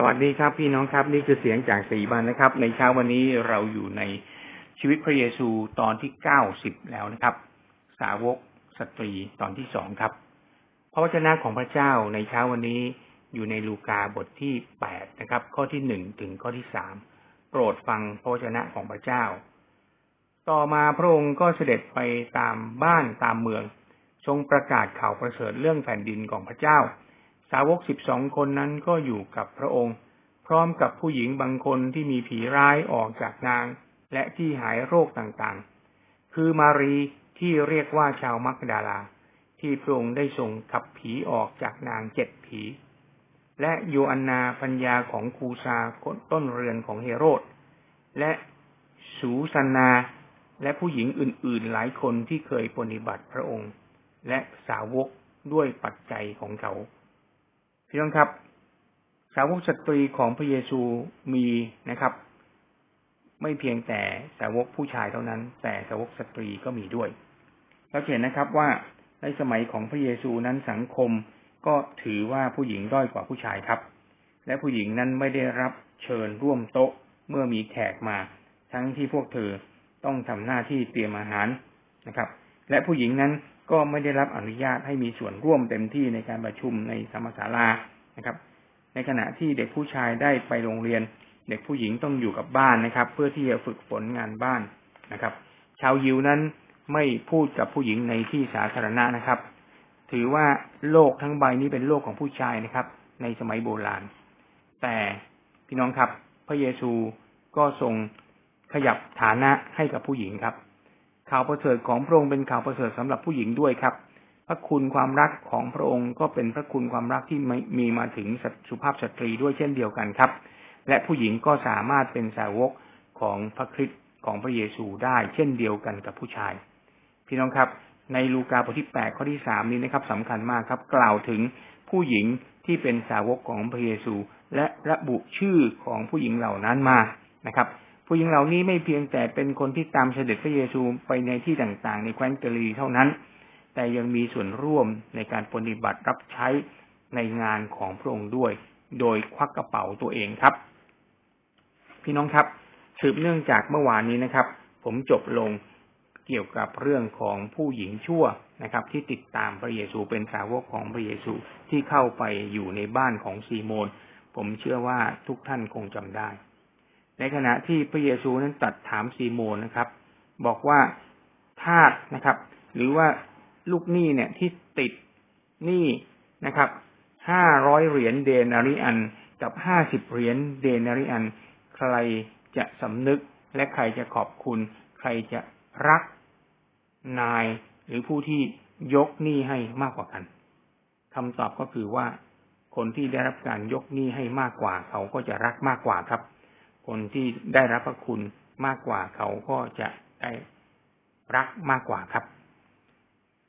สวัสดีครับพี่น้องครับนี่คือเสียงจากสีบันนะครับ ในเช้าวันนี้เราอยู่ในชีวิตพระเยซูตอนที่เก้าสิบแล้วนะครับ สาวกสตรีตอนที่สองครับ พระวจนะของพระเจ้าในเช้าวันนี้อยู่ในลูกาบทที่แปดนะครับ ข้อที่หนึ่งถึงข้อที่สามโปรดฟังพระวจนะของพระเจ้า ต่อมาพระองค์ก็เสด็จไปตามบ้านตามเมือง ทรงประกาศข่าวประเสริฐเรื่องแผ่นดินของพระเจ้า สาวกสิบสองคนนั้นก็อยู่กับพระองค์ พร้อมกับผู้หญิงบางคนที่มีผีร้ายออกจากนาง และที่หายโรคต่างๆ คือมารีที่เรียกว่าชาวมักดาลา ที่พระองค์ได้ส่งขับผีออกจากนางเจ็ดผี และโยอันนาปัญญาของคูซาคนต้นเรือนของเฮโรด และสูสันนาและผู้หญิงอื่นๆหลายคนที่เคยปฏิบัติพระองค์ และสาวกด้วยปัจจัยของเขา พี่น้องครับ สาวกสตรีของพระเยซูมีนะครับ ไม่เพียงแต่สาวกผู้ชายเท่านั้น แต่สาวกสตรีก็มีด้วยเราเห็นนะครับว่าในสมัยของพระเยซูนั้นสังคมก็ถือว่าผู้หญิงด้อยกว่าผู้ชายครับ และผู้หญิงนั้นไม่ได้รับเชิญร่วมโต๊ะเมื่อมีแขกมา ทั้งที่พวกเธอต้องทำหน้าที่เตรียมอาหารนะครับ และผู้หญิงนั้น ก็ไม่ได้รับอนุญาตให้มีส่วนร่วมเต็มที่ในการประชุมในธรรมศาลานะครับ ในขณะที่เด็กผู้ชายได้ไปโรงเรียน เด็กผู้หญิงต้องอยู่กับบ้านนะครับ เพื่อที่จะฝึกฝนงานบ้านนะครับ ชาวยิวนั้นไม่พูดกับผู้หญิงในที่สาธารณะนะครับ ถือว่าโลกทั้งใบนี้เป็นโลกของผู้ชายนะครับ ในสมัยโบราณ แต่พี่น้องครับ พระเยซูก็ทรงขยับฐานะให้กับผู้หญิงครับ ข่าวประเสริฐของพระองค์เป็นข่าวประเสริฐสำหรับผู้หญิงด้วยครับ พระคุณความรักของพระองค์ก็เป็นพระคุณความรักที่มีมาถึงสุภาพสตรีด้วยเช่นเดียวกันครับ และผู้หญิงก็สามารถเป็นสาวกของพระคริสต์ของพระเยซูได้เช่นเดียวกันกับผู้ชาย พี่น้องครับ ในลูกาบทที่แปดข้อที่สามนี้นะครับสำคัญมากครับ กล่าวถึงผู้หญิงที่เป็นสาวกของพระเยซู และระบุชื่อของผู้หญิงเหล่านั้นมานะครับ ผู้หญิงเหล่านี้ไม่เพียงแต่เป็นคนที่ตามเสด็จพระเยซูไปในที่ต่างๆ ในแคว้นกาลีเท่านั้น แต่ยังมีส่วนร่วมในการปฏิบัติรับใช้ในงานของพระองค์ด้วย โดยควักกระเป๋าตัวเองครับ พี่น้องครับ สืบเนื่องจากเมื่อวานนี้นะครับ ผมจบลงเกี่ยวกับเรื่องของผู้หญิงชั่วนะครับ ที่ติดตามพระเยซูเป็นสาวกของพระเยซูที่เข้าไปอยู่ในบ้านของซีโมน ผมเชื่อว่าทุกท่านคงจำได้ ในขณะที่พระเยซูนั้นตัดถามซีโมนนะครับ บอกว่าทาสนะครับ หรือว่าลูกหนี้เนี่ยที่ติดหนี้นะครับห้าร้อยเหรียญเดนาริอัน กับห้าสิบเหรียญเดนาริอัน ใครจะสำนึกและใครจะขอบคุณ ใครจะรักนายหรือผู้ที่ยกหนี้ให้มากกว่ากันคำตอบก็คือว่าคนที่ได้รับการยกหนี้ให้มากกว่า เขาก็จะรักมากกว่าครับ คนที่ได้รับพระคุณมากกว่าเขาก็จะได้รักมากกว่าครับ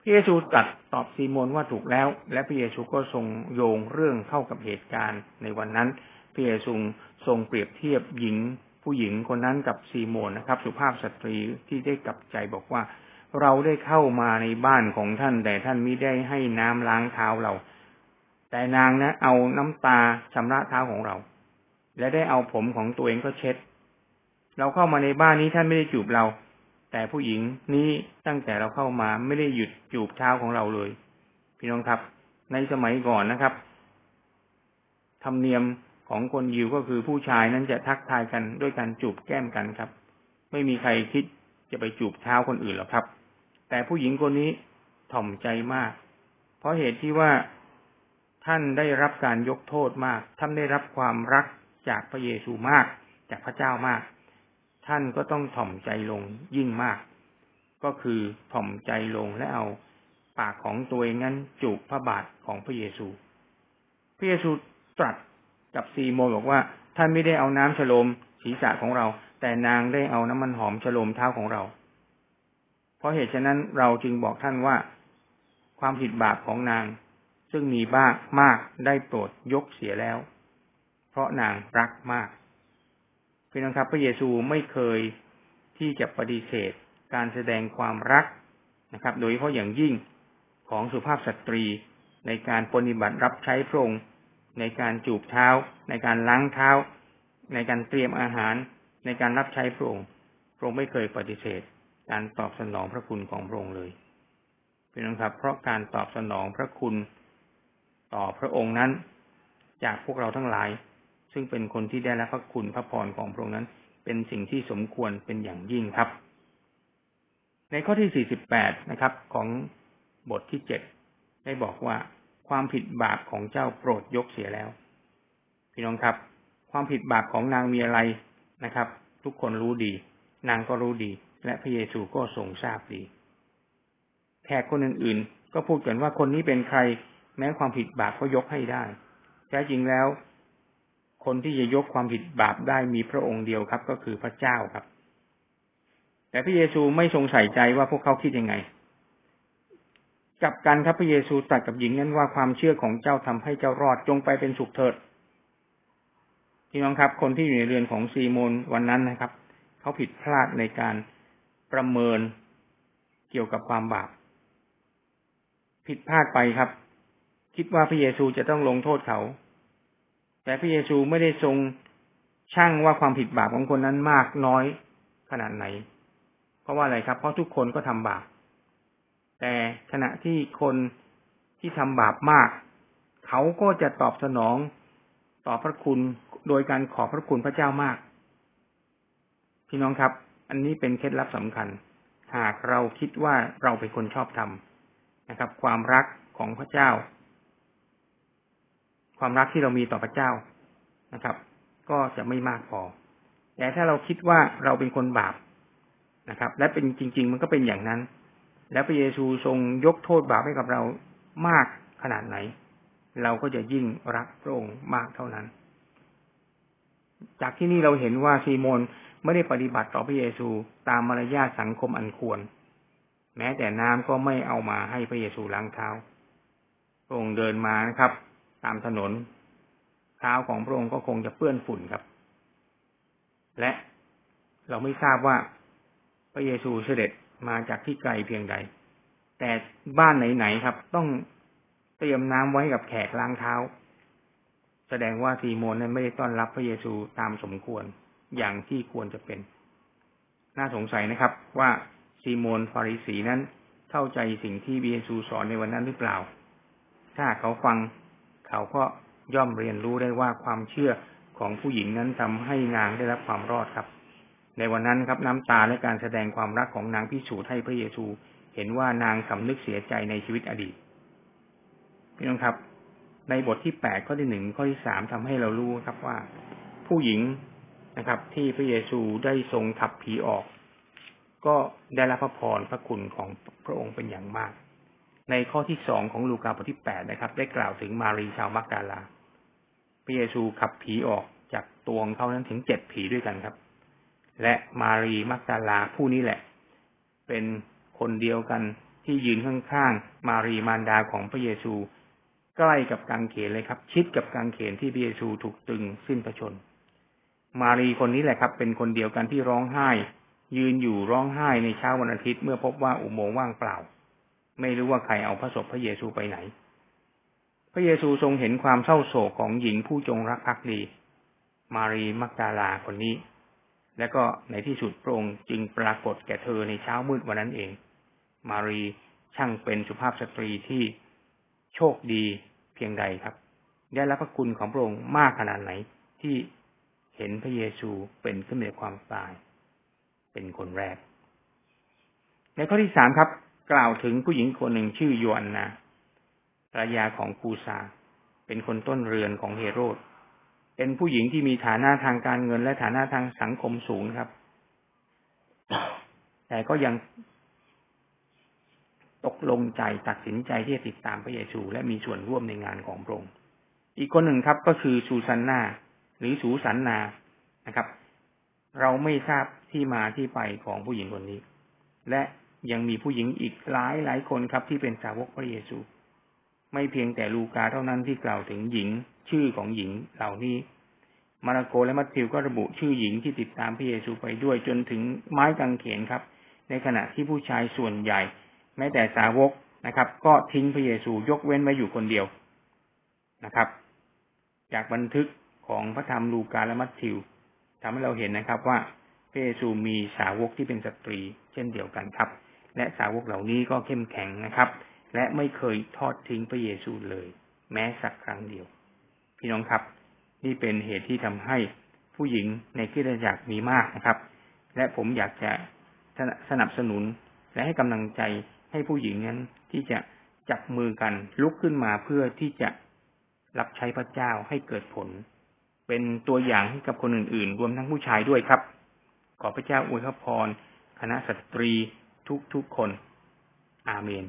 พระเยซูตรัสตอบซีโมนว่าถูกแล้ว และพระเยซูก็ทรงโยงเรื่องเข้ากับเหตุการณ์ในวันนั้น พระเยซูทรงเปรียบเทียบหญิงผู้หญิงคนนั้นกับซีโมนนะครับ สุภาพสตรีที่ได้กลับใจบอกว่า เราได้เข้ามาในบ้านของท่าน แต่ท่านไม่ได้ให้น้ำล้างเท้าเรา แต่นางนะ เอาน้ำตาชำระเท้าของเรา และได้เอาผมของตัวเองก็เช็ด เราเข้ามาในบ้านนี้ท่านไม่ได้จูบเรา แต่ผู้หญิงนี้ตั้งแต่เราเข้ามาไม่ได้หยุดจูบเท้าของเราเลย พี่น้องครับ ในสมัยก่อนนะครับ ธรรมเนียมของคนยิวก็คือผู้ชายนั้นจะทักทายกันด้วยการจูบแก้มกันครับ ไม่มีใครคิดจะไปจูบเท้าคนอื่นหรอกครับ แต่ผู้หญิงคนนี้ถ่อมใจมาก เพราะเหตุที่ว่าท่านได้รับการยกโทษมาก ท่านได้รับความรัก จากพระเยซูมาก จากพระเจ้ามาก ท่านก็ต้องถ่อมใจลงยิ่งมาก ก็คือถ่อมใจลงและเอาปากของตัวเองนั้นจูบพระบาทของพระเยซู พระเยซูตรัสกับซีโมนบอกว่า ท่านไม่ได้เอาน้ำฉโลมศีรษะของเรา แต่นางได้เอาน้ำมันหอมฉโลมเท้าของเรา เพราะเหตุฉะนั้นเราจึงบอกท่านว่า ความผิดบาปของนาง ซึ่งมีบ้างมากได้โปรดยกเสียแล้ว ราะนางรักมากพี่น้องครับ พระเยซูไม่เคยที่จะปฏิเสธการแสดงความรักนะครับ โดยเฉพาะอย่างยิ่งของสุภาพสตรีในการปฏิบัติรับใช้พระองค์ในการจูบเท้า ในการล้างเท้า ในการเตรียมอาหาร ในการรับใช้พระองค์พระองค์ไม่เคยปฏิเสธ การตอบสนองพระคุณของพระองค์เลยพี่น้องครับ เพราะการตอบสนองพระคุณต่อพระองค์นั้น จากพวกเราทั้งหลาย ซึ่งเป็นคนที่ได้รับพระคุณพระพรของพระองค์นั้น เป็นสิ่งที่สมควรเป็นอย่างยิ่งครับ ในข้อที่ 48 นะครับ ของบทที่ 7 ได้บอกว่าความผิดบาปของเจ้าโปรดยกเสียแล้ว พี่น้องครับ ความผิดบาปของนางมีอะไรนะครับ ทุกคนรู้ดี นางก็รู้ดี และพระเยซูก็ทรงทราบดีแขกคนอื่นๆ ก็พูดกันว่าคนนี้เป็นใคร แม้ความผิดบาปก็ยกให้ได้แท้จริงแล้ว คนที่จะยกความผิดบาปได้มีพระองค์เดียวครับ ก็คือพระเจ้าครับ แต่พระเยซูไม่ทรงใส่ใจว่าพวกเขาคิดยังไงกับกันครับพระเยซูตรัสกับหญิงนั้นว่าความเชื่อของเจ้าทำให้เจ้ารอดจงไปเป็นสุขเถิดพี่น้องครับ คนที่อยู่ในเรือนของซีโมนวันนั้นนะครับเขาผิดพลาดในการประเมินเกี่ยวกับความบาป ผิดพลาดไปครับ คิดว่าพระเยซูจะต้องลงโทษเขา แต่พระเยซูไม่ได้ทรงช่างว่าความผิดบาปของคนนั้นมากน้อยขนาดไหน เพราะว่าอะไรครับ เพราะทุกคนก็ทำบาป แต่ขณะที่คนที่ทำบาปมาก เขาก็จะตอบสนองต่อพระคุณโดยการขอพระคุณพระเจ้ามาก พี่น้องครับ อันนี้เป็นเคล็ดลับสำคัญ หากเราคิดว่าเราเป็นคนชอบธรรมนะครับ ความรักของพระเจ้า ความรักที่เรามีต่อพระเจ้านะครับ ก็จะไม่มากพอ แต่ถ้าเราคิดว่าเราเป็นคนบาปนะครับ และเป็นจริง ๆ มันก็เป็นอย่างนั้น และพระเยซูทรงยกโทษบาปให้กับเรามากขนาดไหน เราก็จะยิ่งรักพระองค์มากเท่านั้น จากที่นี่เราเห็นว่าซีโมนไม่ได้ปฏิบัติต่อพระเยซูตามมารยาทสังคมอันควร แม้แต่น้ำก็ไม่เอามาให้พระเยซูล้างเท้าพระองค์เดินมานะครับ ตามถนนเท้าของพระองค์ก็คงจะเปื้อนฝุ่นครับ และเราไม่ทราบว่าพระเยซูเสด็จมาจากที่ไกลเพียงใด แต่บ้านไหนๆครับ ต้องเตรียมน้ำไว้กับแขกล้างเท้า แสดงว่าซีโมนนั้นไม่ได้ต้อนรับพระเยซูตามสมควรอย่างที่ควรจะเป็น น่าสงสัยนะครับ ว่าซีโมนฟาริสีนั้นเข้าใจสิ่งที่พระเยซูสอนในวันนั้นหรือเปล่า ถ้าเขาฟัง เขาก็ย่อมเรียนรู้ได้ว่าความเชื่อของผู้หญิงนั้นทำให้นางได้รับความรอดครับ ในวันนั้นครับน้ำตาและการแสดงความรักของนางพิสูจน์ให้พระเยซูเห็นว่านางสำนึกเสียใจในชีวิตอดีตพี่น้องครับ ในบทที่แปดข้อที่หนึ่งข้อที่สามทำให้เรารู้ครับว่า ผู้หญิงนะครับ ที่พระเยซูได้ทรงขับผีออก ก็ได้รับพระพรพระคุณของพระองค์เป็นอย่างมาก ในข้อที่สองของลูกาบทที่แปดนะครับ ได้กล่าวถึงมารีชาวมักดาลา พระเยซูขับผีออกจากตัวของเขานั้นถึงเจ็ดผีด้วยกันครับ และมารีมักดาลาผู้นี้แหละ เป็นคนเดียวกันที่ยืนข้างๆมารีมารดาของพระเยซู ใกล้กับกางเขนเลยครับ ชิดกับกางเขนที่พระเยซูถูกตึงสิ้นพระชน มารีคนนี้แหละครับ เป็นคนเดียวกันที่ร้องไห้ ยืนอยู่ร้องไห้ในเช้าวันอาทิตย์เมื่อพบว่าอุโมงค์ว่างเปล่า ไม่รู้ว่าใครเอาพระศพพระเยซูไปไหน พระเยซูทรงเห็นความเศร้าโศกของหญิงผู้จงรักภักดี มารีมักดาลาคนนี้ และก็ในที่สุดพระองค์จึงปรากฏแก่เธอในเช้ามืดวันนั้นเอง มารีช่างเป็นสุภาพสตรีที่โชคดีเพียงใดครับ ได้รับพระคุณของพระองค์มากขนาดไหนที่เห็นพระเยซูเป็นขึ้นเหนือความตาย เป็นคนแรก ในข้อที่สามครับ กล่าวถึงผู้หญิงคนหนึ่งชื่อยอันนาภรรยาของคูซา เป็นคนต้นเรือนของเฮโรด เป็นผู้หญิงที่มีฐานะทางการเงินและฐานะทางสังคมสูงครับ แต่ก็ยังตกลงใจตัดสินใจที่จะติดตามพระเยซูและมีส่วนร่วมในงานของพระองค์ อีกคนหนึ่งครับก็คือซูซันนาหรือสูสันนานะครับ เราไม่ทราบที่มาที่ไปของผู้หญิงคนนี้ และ ยังมีผู้หญิงอีกหลายหลายคนครับที่เป็นสาวกพระเยซู ไม่เพียงแต่ลูกาเท่านั้นที่กล่าวถึงหญิง ชื่อของหญิงเหล่านี้ มาระโกและมัทธิวก็ระบุชื่อหญิงที่ติดตามพระเยซูไปด้วยจนถึงไม้กางเขนครับ ในขณะที่ผู้ชายส่วนใหญ่ แม้แต่สาวกนะครับ ก็ทิ้งพระเยซูยกเว้นไว้อยู่คนเดียวนะครับ จากบันทึกของพระธรรมลูกาและมัทธิวทำให้เราเห็นนะครับว่าพระเยซูมีสาวกที่เป็นสตรี เช่นเดียวกันครับ และสาวกเหล่านี้ก็เข้มแข็งนะครับ และไม่เคยทอดทิ้งพระเยซูเลย แม้สักครั้งเดียว พี่น้องครับ นี่เป็นเหตุที่ทำให้ผู้หญิงในคริสตจักรมีมากนะครับ และผมอยากจะสนับสนุน และให้กำลังใจให้ผู้หญิงนั้นที่จะจับมือกันลุกขึ้นมาเพื่อที่จะรับใช้พระเจ้าให้เกิดผล เป็นตัวอย่างให้กับคนอื่นๆ รวมทั้งผู้ชายด้วยครับ ขอพระเจ้าอวยพรคณะสตรี ทุกๆคน อาเมน